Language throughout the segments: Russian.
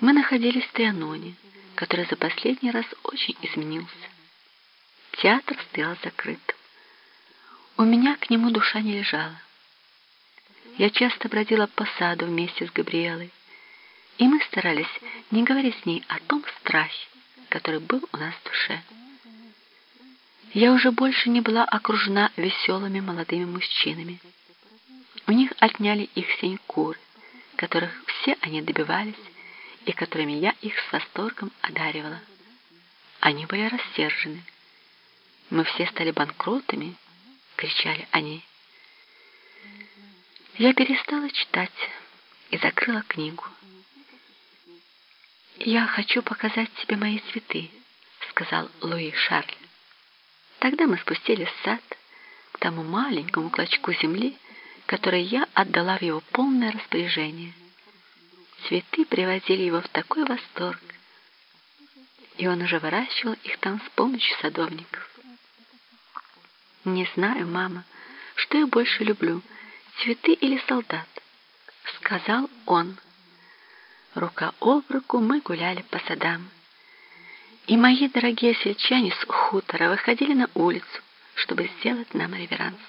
Мы находились в Трианоне, который за последний раз очень изменился. Театр стоял закрытым. У меня к нему душа не лежала. Я часто бродила по саду вместе с Габриэлой, и мы старались не говорить с ней о том страхе, который был у нас в душе. Я уже больше не была окружена веселыми молодыми мужчинами. У них отняли их синькуры, которых все они добивались, и которыми я их с восторгом одаривала. Они были рассержены. Мы все стали банкротами, кричали они. Я перестала читать и закрыла книгу. «Я хочу показать тебе мои цветы», — сказал Луи Шарль. Тогда мы спустились в сад к тому маленькому клочку земли, который я отдала в его полное распоряжение. Цветы приводили его в такой восторг, и он уже выращивал их там с помощью садовников. «Не знаю, мама, что я больше люблю, цветы или солдат?» — сказал он. Рука об руку мы гуляли по садам. И мои дорогие сельчане с хутора выходили на улицу, чтобы сделать нам реверанс.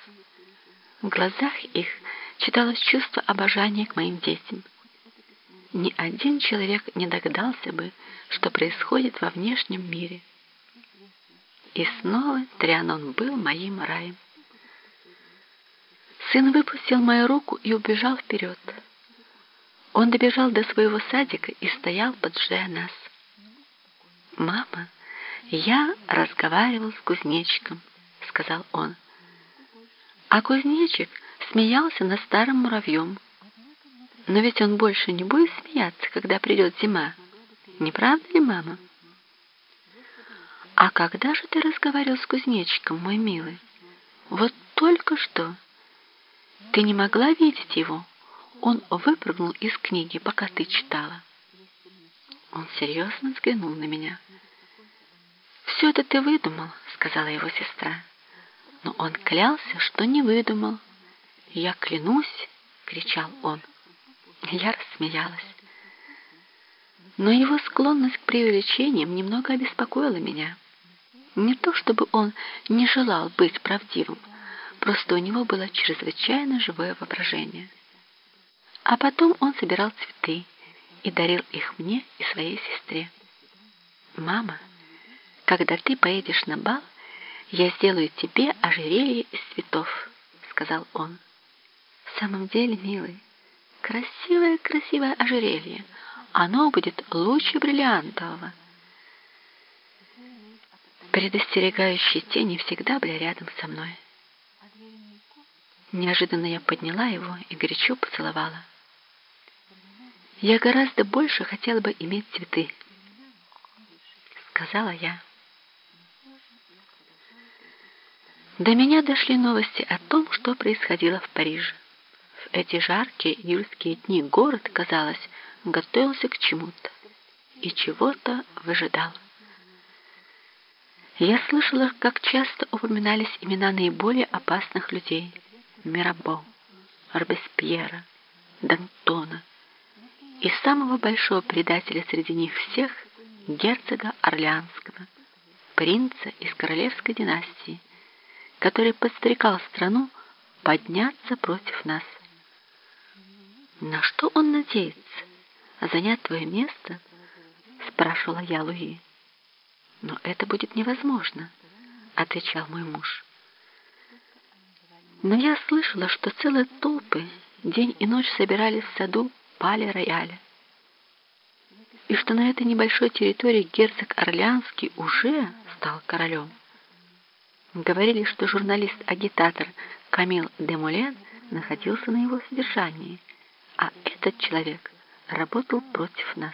В глазах их читалось чувство обожания к моим детям. Ни один человек не догадался бы, что происходит во внешнем мире. И снова Трианон был моим раем. Сын выпустил мою руку и убежал вперед. Он добежал до своего садика и стоял, поджидая нас. «Мама, я разговаривал с кузнечиком», — сказал он. А кузнечик смеялся над старым муравьем. Но ведь он больше не будет смеяться, когда придет зима. Не правда ли, мама? А когда же ты разговаривал с кузнечиком, мой милый? Вот только что. Ты не могла видеть его? Он выпрыгнул из книги, пока ты читала. Он серьезно взглянул на меня. «Все это ты выдумал», — сказала его сестра. Но он клялся, что не выдумал. «Я клянусь», — кричал он. Я рассмеялась. Но его склонность к преувеличениям немного обеспокоила меня. Не то чтобы он не желал быть правдивым, просто у него было чрезвычайно живое воображение. А потом он собирал цветы, и дарил их мне и своей сестре. «Мама, когда ты поедешь на бал, я сделаю тебе ожерелье из цветов», — сказал он. «В самом деле, милый, красивое-красивое ожерелье. Оно будет лучше бриллиантового». Предостерегающие тени всегда были рядом со мной. Неожиданно я подняла его и горячо поцеловала. Я гораздо больше хотела бы иметь цветы, сказала я. До меня дошли новости о том, что происходило в Париже. В эти жаркие июльские дни город, казалось, готовился к чему-то и чего-то выжидал. Я слышала, как часто упоминались имена наиболее опасных людей – Мирабо, Робеспьера, Д'Антона, и самого большого предателя среди них всех, герцога Орлеанского, принца из королевской династии, который подстрекал страну подняться против нас. «На что он надеется? Занять твое место?» — спрашивала я Луи. «Но это будет невозможно», — отвечал мой муж. Но я слышала, что целые толпы день и ночь собирались в саду Пале-Рояля. И что на этой небольшой территории герцог Орлеанский уже стал королем. Говорили, что журналист-агитатор Камил Демулен находился на его содержании, а этот человек работал против нас.